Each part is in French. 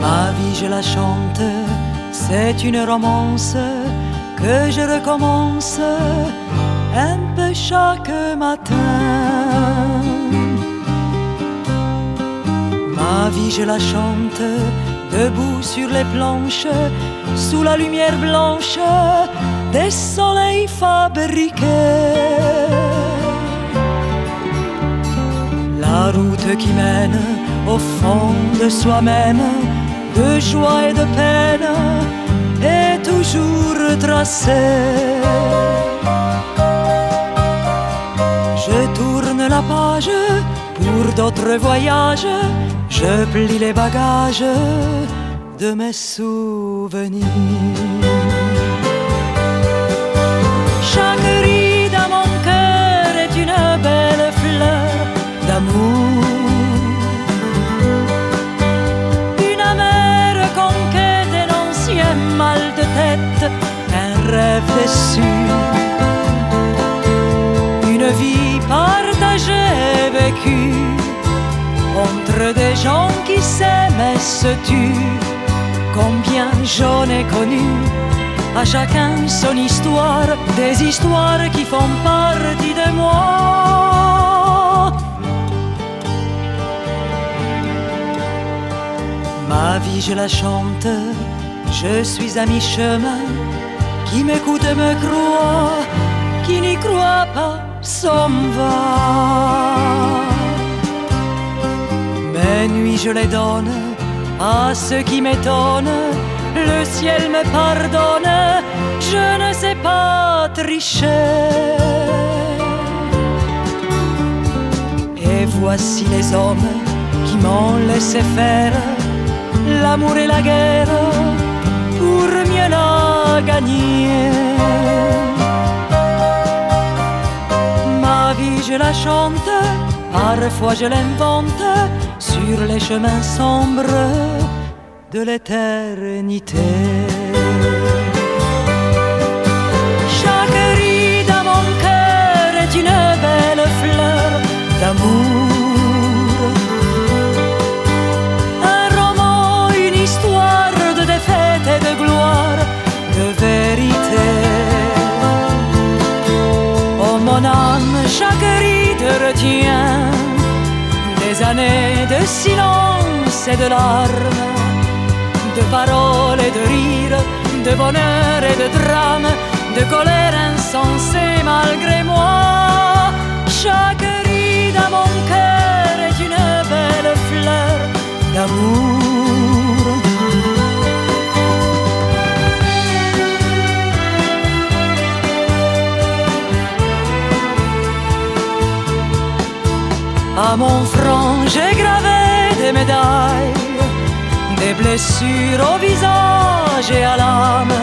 Ma vie, je la chante, c'est une romance que je recommence un peu chaque matin. Ma vie, je la chante debout sur les planches, sous la lumière blanche des soleils fabriqués. La route qui mène au fond de soi-même, de joie et de peine, est toujours tracée. Je tourne la page pour d'autres voyages, je plie les bagages de mes souvenirs. Mal de tête, un rêve déçu. Une vie partagée, vécue entre des gens qui s'aiment et se tuent. Combien j'en ai connu, à chacun son histoire, des histoires qui font partie de moi. Ma vie, je la chante, je suis à mi-chemin, qui m'écoute me croit, qui n'y croit pas s'en va. Mes nuits, je les donne à ceux qui m'étonnent. Le ciel me pardonne, je ne sais pas tricher. Et voici les hommes qui m'ont laissé faire l'amour et la guerre Ma vie, je la chante, parfois je l'invente sur les chemins sombres de l'éternité. Chaque ride retient des années de silence et de larmes, de paroles et de rires, de bonheur et de drame, de colère insensée malgré moi. Chaque À mon front, j'ai gravé des médailles, des blessures au visage et à l'âme,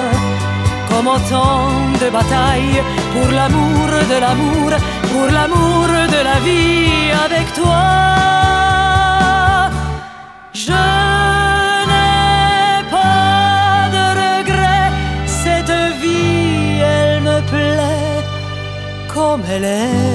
comme autant de batailles pour l'amour de l'amour, pour l'amour de la vie avec toi. Je n'ai pas de regrets, cette vie, elle me plaît comme elle est.